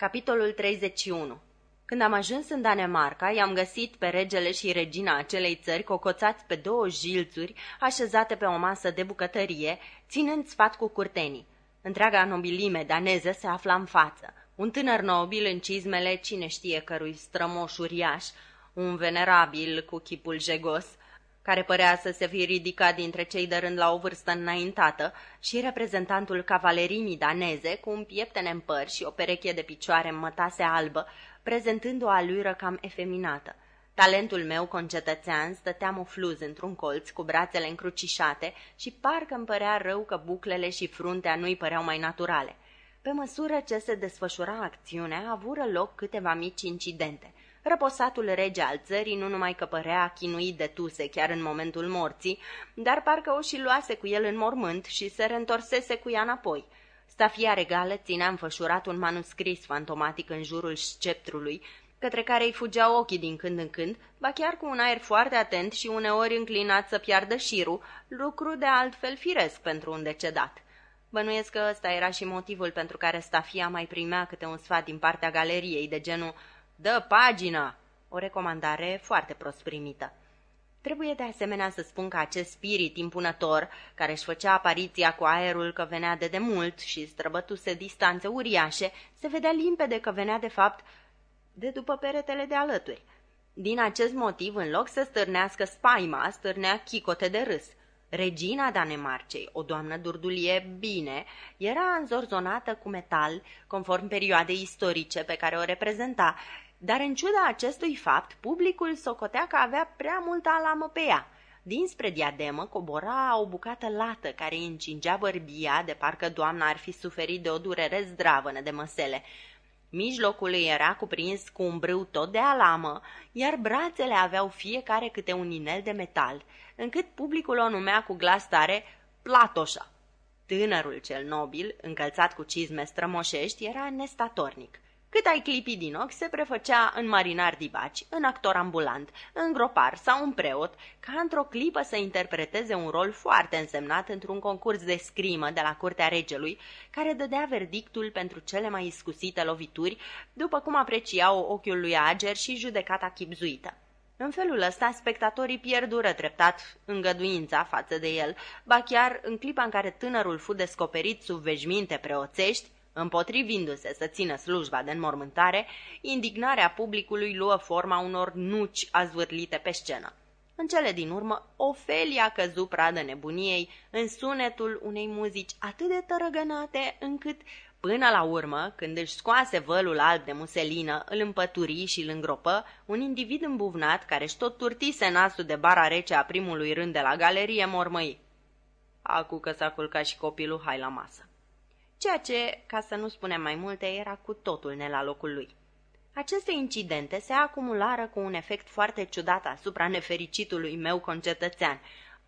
Capitolul 31 Când am ajuns în Danemarca, i-am găsit pe regele și regina acelei țări cocoțați pe două jilțuri, așezate pe o masă de bucătărie, ținând sfat cu curtenii. Întreaga nobilime daneză se afla în față. Un tânăr nobil în cizmele cine știe cărui strămoș uriaș, un venerabil cu chipul jegos, care părea să se fi ridicat dintre cei de rând la o vârstă înaintată, și reprezentantul cavalerimii daneze, cu un pieptene în păr și o pereche de picioare în mătase albă, prezentând o alură cam efeminată. Talentul meu concetățean stătea mufluz într-un colț cu brațele încrucișate și parcă îmi părea rău că buclele și fruntea nu-i păreau mai naturale. Pe măsură ce se desfășura acțiunea, avură loc câteva mici incidente. Răposatul rege al țării nu numai că părea chinuit de tuse chiar în momentul morții, dar parcă o și luase cu el în mormânt și se reîntorsese cu ea înapoi. Stafia regală ținea înfășurat un manuscris fantomatic în jurul sceptrului, către care îi fugeau ochii din când în când, ba chiar cu un aer foarte atent și uneori înclinat să piardă șirul, lucru de altfel firesc pentru un decedat. Bănuiesc că ăsta era și motivul pentru care Stafia mai primea câte un sfat din partea galeriei, de genul Dă pagina! O recomandare foarte prost primită. Trebuie de asemenea să spun că acest spirit impunător, care își făcea apariția cu aerul că venea de demult și străbătuse distanțe uriașe, se vedea limpede că venea de fapt de după peretele de alături. Din acest motiv, în loc să stârnească spaima, stârnea chicote de râs. Regina Danemarcei, o doamnă durdulie bine, era înzorzonată cu metal, conform perioadei istorice pe care o reprezenta, dar în ciuda acestui fapt, publicul socotea că avea prea multă alamă pe ea. Dinspre diademă cobora o bucată lată care îi încingea bărbia, de parcă doamna ar fi suferit de o durere zdravănă de măsele. Mijlocul îi era cuprins cu un brâu tot de alamă, iar brațele aveau fiecare câte un inel de metal, încât publicul o numea cu glas tare Platoșa. Tânărul cel nobil, încălțat cu cizme strămoșești, era nestatornic. Cât ai clipi din ochi, se prefăcea în marinar dibaci, în actor ambulant, în gropar sau în preot, ca într-o clipă să interpreteze un rol foarte însemnat într-un concurs de scrimă de la curtea regelui, care dădea verdictul pentru cele mai iscusite lovituri, după cum apreciau ochiul lui Ager și judecata chipzuită. În felul ăsta, spectatorii pierdură treptat îngăduința față de el, ba chiar în clipa în care tânărul fu descoperit sub veșminte preoțești, Împotrivindu-se să țină slujba de înmormântare, indignarea publicului luă forma unor nuci azvârlite pe scenă. În cele din urmă, Ofelia căzu pradă nebuniei în sunetul unei muzici atât de tărăgănate încât, până la urmă, când își scoase vălul alb de muselină, îl împături și îl îngropă, un individ îmbuvnat care își tot turtise nasul de bara rece a primului rând de la galerie mormăi. Acu că s-a culcat și copilul, hai la masă ceea ce, ca să nu spunem mai multe, era cu totul ne la locul lui. Aceste incidente se acumulară cu un efect foarte ciudat asupra nefericitului meu concetățean.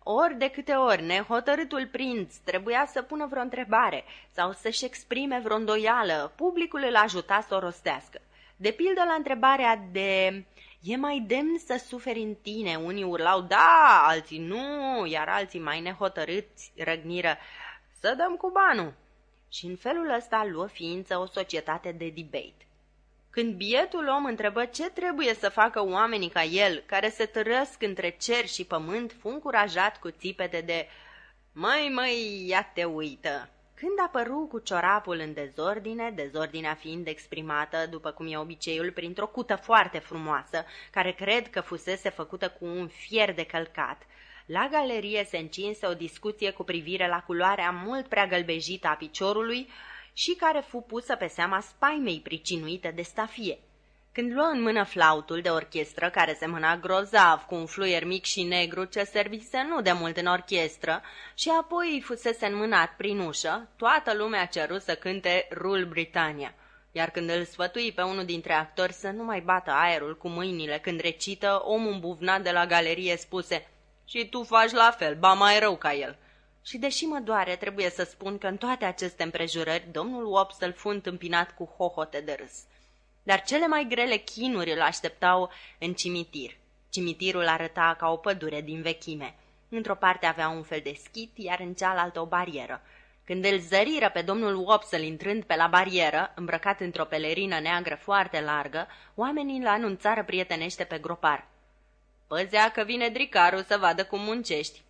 Ori de câte ori nehotărâtul prinț trebuia să pună vreo întrebare sau să-și exprime vreo îndoială, publicul îl ajuta să o rostească. De pildă la întrebarea de E mai demn să suferi în tine, unii urlau da, alții nu, iar alții mai nehotărâți răgniră să dăm cu banul și în felul ăsta luă ființă o societate de debate. Când bietul om întrebă ce trebuie să facă oamenii ca el, care se târăsc între cer și pământ, fu încurajat cu țipete de Măi, măi, ia te uită! Când apăru cu ciorapul în dezordine, dezordinea fiind exprimată, după cum e obiceiul, printr-o cută foarte frumoasă, care cred că fusese făcută cu un fier de călcat, la galerie se încinse o discuție cu privire la culoarea mult prea gălbejită a piciorului și care fu pusă pe seama spaimei pricinuite de stafie. Când luă în mână flautul de orchestră, care semăna grozav cu un fluier mic și negru ce servise nu de mult în orchestră, și apoi îi fusese înmânat prin ușă, toată lumea a cerut să cânte Rul Britannia. Iar când îl sfătui pe unul dintre actori să nu mai bată aerul cu mâinile când recită, omul îmbuvnat de la galerie spuse și tu faci la fel, ba mai rău ca el. Și deși mă doare, trebuie să spun că în toate aceste împrejurări, domnul Wopsle fu întâmpinat cu hohote de râs. Dar cele mai grele chinuri îl așteptau în cimitir. Cimitirul arăta ca o pădure din vechime. Într-o parte avea un fel de schit, iar în cealaltă o barieră. Când îl zăriră pe domnul Wopsle intrând pe la barieră, îmbrăcat într-o pelerină neagră foarte largă, oamenii îl anunțară prietenește pe gropar. Păzea că vine dricarul să vadă cum muncești.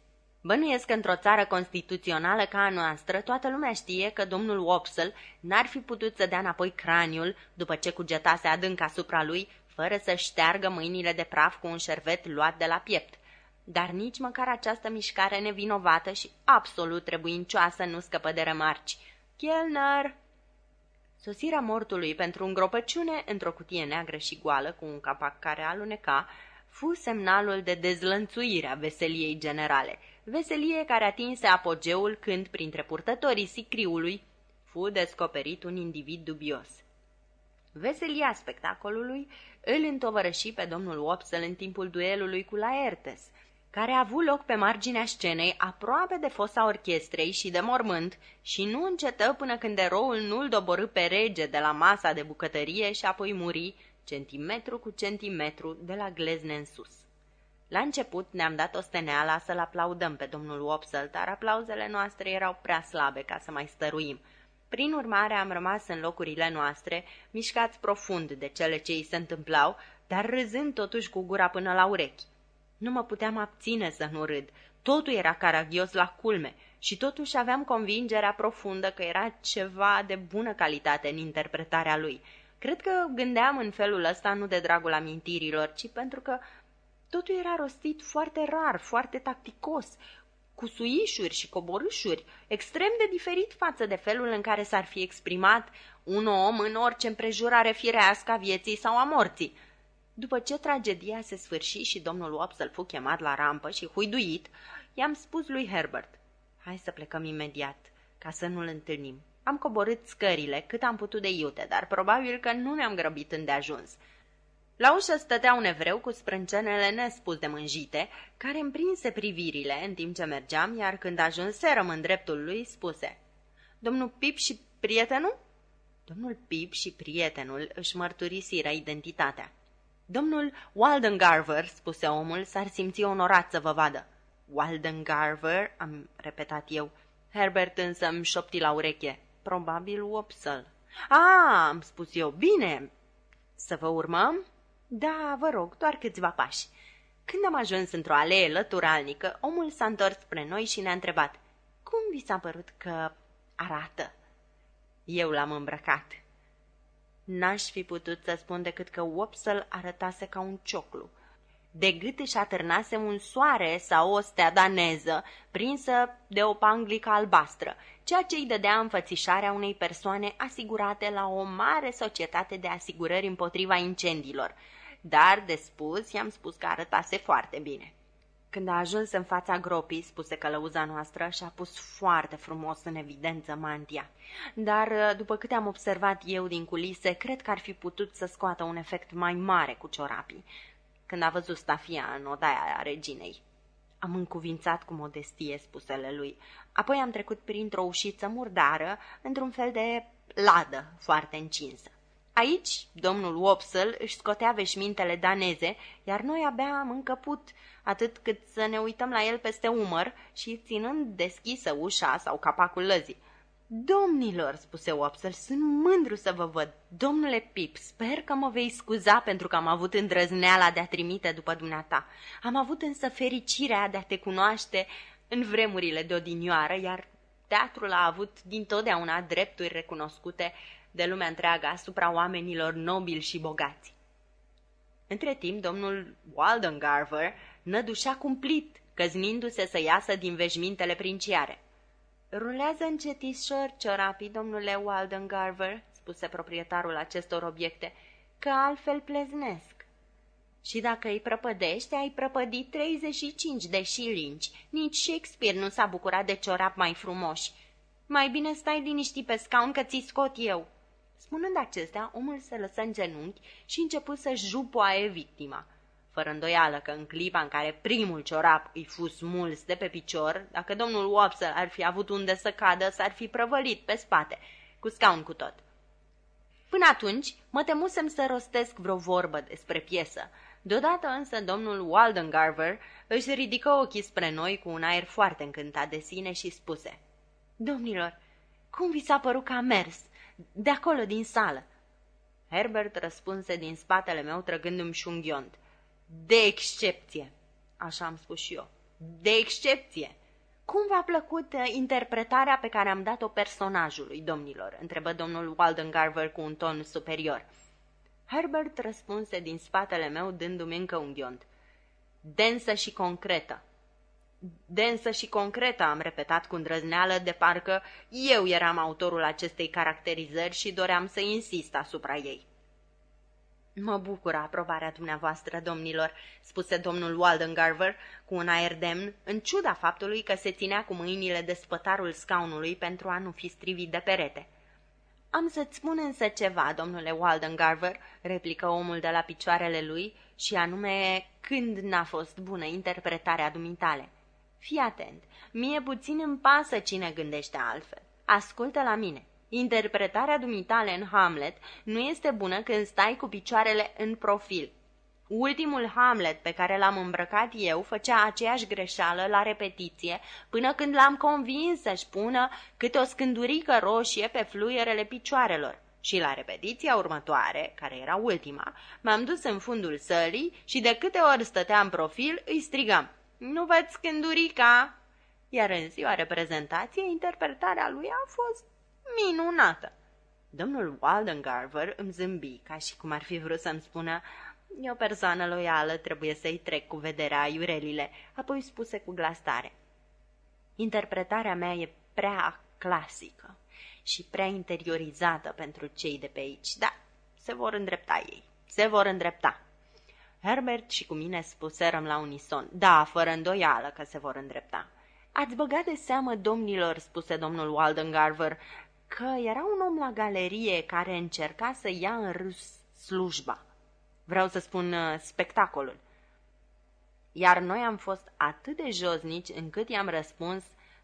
Bănuiesc că într-o țară constituțională ca a noastră, toată lumea știe că domnul Wopsle n-ar fi putut să dea înapoi craniul după ce cugetase adânc asupra lui, fără să șteargă mâinile de praf cu un șervet luat de la piept. Dar nici măcar această mișcare nevinovată și absolut trebuincioasă nu scăpă de remarci. Chelner! Sosirea mortului pentru îngropăciune într-o cutie neagră și goală cu un capac care aluneca, fu semnalul de dezlănțuire a veseliei generale, veselie care atinse apogeul când, printre purtătorii sicriului, fu descoperit un individ dubios. Veselia spectacolului îl întovărăși pe domnul Wopsle în timpul duelului cu Laertes, care a avut loc pe marginea scenei, aproape de fosa orchestrei și de mormânt, și nu încetă până când eroul nu-l doborâ pe rege de la masa de bucătărie și apoi muri, centimetru cu centimetru, de la glezne în sus. La început ne-am dat o steneala să-l aplaudăm pe domnul Wopsle, dar aplauzele noastre erau prea slabe ca să mai stăruim. Prin urmare am rămas în locurile noastre, mișcați profund de cele ce îi se întâmplau, dar râzând totuși cu gura până la urechi. Nu mă puteam abține să nu râd. Totul era caragios la culme și totuși aveam convingerea profundă că era ceva de bună calitate în interpretarea lui. Cred că gândeam în felul ăsta nu de dragul amintirilor, ci pentru că totul era rostit foarte rar, foarte tacticos, cu suișuri și coborâșuri, extrem de diferit față de felul în care s-ar fi exprimat un om în orice împrejurare firească a vieții sau a morții. După ce tragedia se sfârși și domnul Wopsle fu chemat la rampă și huiduit, i-am spus lui Herbert, hai să plecăm imediat, ca să nu-l întâlnim. Am coborât scările cât am putut de iute, dar probabil că nu ne-am grăbit îndeajuns. La ușă stătea un evreu cu sprâncenele nespus de mânjite, care îmi prinse privirile în timp ce mergeam, iar când ajunserăm în dreptul lui, spuse Domnul Pip și prietenul? Domnul Pip și prietenul își mărturisiră identitatea. Domnul Waldengarver, spuse omul, s-ar simți onorat să vă vadă. Waldengarver, am repetat eu. Herbert însă îmi șopti la ureche. Probabil Wopsle. A, am spus eu, bine. Să vă urmăm? Da, vă rog, doar câțiva pași. Când am ajuns într-o alee lăturalnică, omul s-a întors spre noi și ne-a întrebat. Cum vi s-a părut că arată? Eu l-am îmbrăcat. N-aș fi putut să spun decât că Wopsle arătase ca un cioclu. De gât își atârnase un soare sau o stea daneză, prinsă de o panglică albastră, ceea ce îi dădea înfățișarea unei persoane asigurate la o mare societate de asigurări împotriva incendiilor. Dar, de spus, i-am spus că arătase foarte bine. Când a ajuns în fața gropii, spuse călăuza noastră, și-a pus foarte frumos în evidență mantia. Dar, uh, după câte am observat eu din culise, cred că ar fi putut să scoată un efect mai mare cu ciorapii, când a văzut stafia în odaia a reginei. Am încuvințat cu modestie spusele lui. Apoi am trecut printr-o ușiță murdară, într-un fel de ladă foarte încinsă. Aici, domnul Wopsle își scotea veșmintele daneze, iar noi abia am încăput atât cât să ne uităm la el peste umăr și ținând deschisă ușa sau capacul lăzii. Domnilor, spuse Wopsle, sunt mândru să vă văd. Domnule Pip, sper că mă vei scuza pentru că am avut îndrăzneala de a trimite după dumneata. Am avut însă fericirea de a te cunoaște în vremurile de odinioară, iar teatrul a avut dintotdeauna drepturi recunoscute de lumea întreagă asupra oamenilor nobili și bogați. Între timp, domnul Waldengarver nădușea cumplit, căznindu-se să iasă din veșmintele princiare. Rulează încetișor ciorapii, domnule Waldengarver, spuse proprietarul acestor obiecte, că altfel pleznesc. Și dacă îi prăpădești, ai prăpădit 35 de șilinci. Nici Shakespeare nu s-a bucurat de ciorap mai frumoși. Mai bine stai liniștit pe scaun că ți scot eu. Spunând acestea, omul se lăsă în genunchi și început să-și jupoaie victima. Fără îndoială că în clipa în care primul ciorap îi fu smuls de pe picior, dacă domnul Wopsle ar fi avut unde să cadă, s-ar fi prăvălit pe spate, cu scaun cu tot. Până atunci, mă temusem să rostesc vreo vorbă despre piesă. Deodată însă domnul Waldengarver își ridică ochii spre noi cu un aer foarte încântat de sine și spuse Domnilor, Cum vi s-a părut că a mers? De acolo, din sală. Herbert răspunse din spatele meu trăgându-mi și un ghiont. De excepție, așa am spus și eu. De excepție. Cum v-a plăcut uh, interpretarea pe care am dat-o personajului, domnilor? întrebă domnul Waldengarver cu un ton superior. Herbert răspunse din spatele meu dându-mi încă un ghiont. Densă și concretă. Densă și concretă, am repetat cu îndrăzneală, de parcă eu eram autorul acestei caracterizări și doream să insist asupra ei. Mă bucură aprobarea dumneavoastră, domnilor," spuse domnul Waldengarver cu un aer demn, în ciuda faptului că se ținea cu mâinile de spătarul scaunului pentru a nu fi strivit de perete. Am să-ți spun însă ceva, domnule Waldengarver," replică omul de la picioarele lui, și anume când n-a fost bună interpretarea dumitale. Fii atent, mie puțin îmi pasă cine gândește altfel. Ascultă la mine. Interpretarea dumitale în Hamlet nu este bună când stai cu picioarele în profil. Ultimul Hamlet pe care l-am îmbrăcat eu făcea aceeași greșeală la repetiție, până când l-am convins să-și pună câte o scândurică roșie pe fluierele picioarelor. Și la repetiția următoare, care era ultima, m-am dus în fundul sălii și de câte ori stătea în profil, îi strigam, Nu văd scândurica!" Iar în ziua reprezentației, interpretarea lui a fost minunată. Domnul Waldengarver îmi zâmbi, ca și cum ar fi vrut să-mi spună E o persoană loială, trebuie să-i trec cu vederea iurelile, apoi spuse cu glas tare. Interpretarea mea e prea clasică și prea interiorizată pentru cei de pe aici, da, se vor îndrepta ei, se vor îndrepta. Herbert și cu mine spuserăm la unison, da, fără îndoială că se vor îndrepta. Ați băgat de seamă, domnilor, spuse domnul Waldengarver, că era un om la galerie care încerca să ia în râs slujba. Vreau să spun uh, spectacolul. Iar noi am fost atât de josnici încât i-am răspuns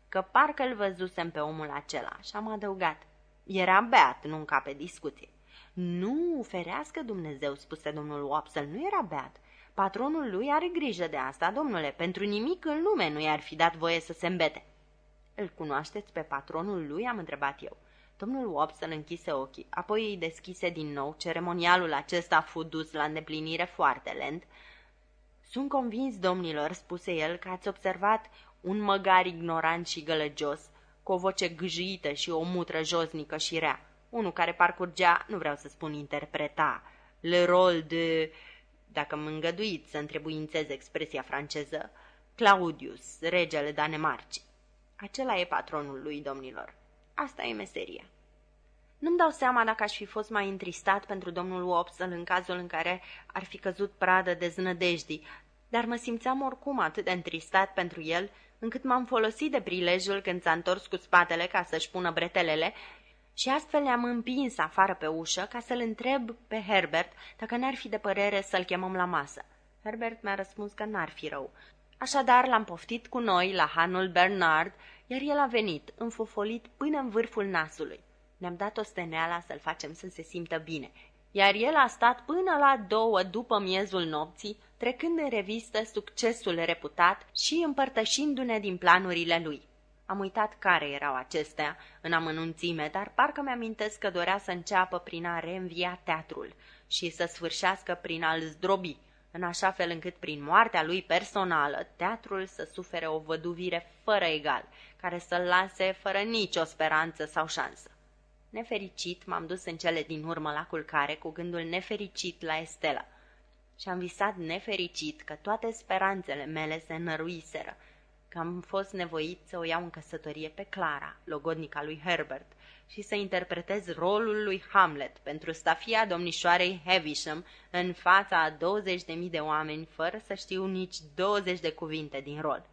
că parcă îl văzusem pe omul acela și am adăugat. Era beat, nu pe discuție. Nu, ferească Dumnezeu, spuse domnul Wopsel, nu era beat. Patronul lui are grijă de asta, domnule, pentru nimic în lume nu i-ar fi dat voie să se îmbete. Îl cunoașteți pe patronul lui? am întrebat eu. Domnul Wobson închise ochii, apoi îi deschise din nou. Ceremonialul acesta a fost dus la îndeplinire foarte lent. Sunt convins, domnilor, spuse el, că ați observat un măgar ignorant și gălăgios, cu o voce gâjuită și o mutră josnică și rea. Unul care parcurgea, nu vreau să spun interpreta, le rol de, dacă mă îngăduiți să întrebuințez expresia franceză, Claudius, regele Danemarcii. Acela e patronul lui, domnilor. Asta e meseria. Nu-mi dau seama dacă aș fi fost mai întristat pentru domnul Wopsle în cazul în care ar fi căzut pradă de znădejdii, dar mă simțeam oricum atât de întristat pentru el, încât m-am folosit de prilejul când s-a întors cu spatele ca să-și pună bretelele și astfel le-am împins afară pe ușă ca să-l întreb pe Herbert dacă n-ar fi de părere să-l chemăm la masă. Herbert mi-a răspuns că n-ar fi rău. Așadar l-am poftit cu noi la hanul Bernard iar el a venit, înfofolit până în vârful nasului. Ne-am dat o steneala să-l facem să se simtă bine, iar el a stat până la două după miezul nopții, trecând în revistă succesul reputat și împărtășindu-ne din planurile lui. Am uitat care erau acestea în amănunțime, dar parcă mi-amintesc că dorea să înceapă prin a reînvia teatrul și să sfârșească prin a-l zdrobi, în așa fel încât prin moartea lui personală teatrul să sufere o văduvire fără egal, care să-l lase fără nicio speranță sau șansă. Nefericit m-am dus în cele din urmă la culcare cu gândul nefericit la Estela și am visat nefericit că toate speranțele mele se năruiseră, că am fost nevoit să o iau în căsătorie pe Clara, logodnica lui Herbert, și să interpretez rolul lui Hamlet pentru stafia domnișoarei Havisham în fața a 20.000 de oameni fără să știu nici 20 de cuvinte din rol.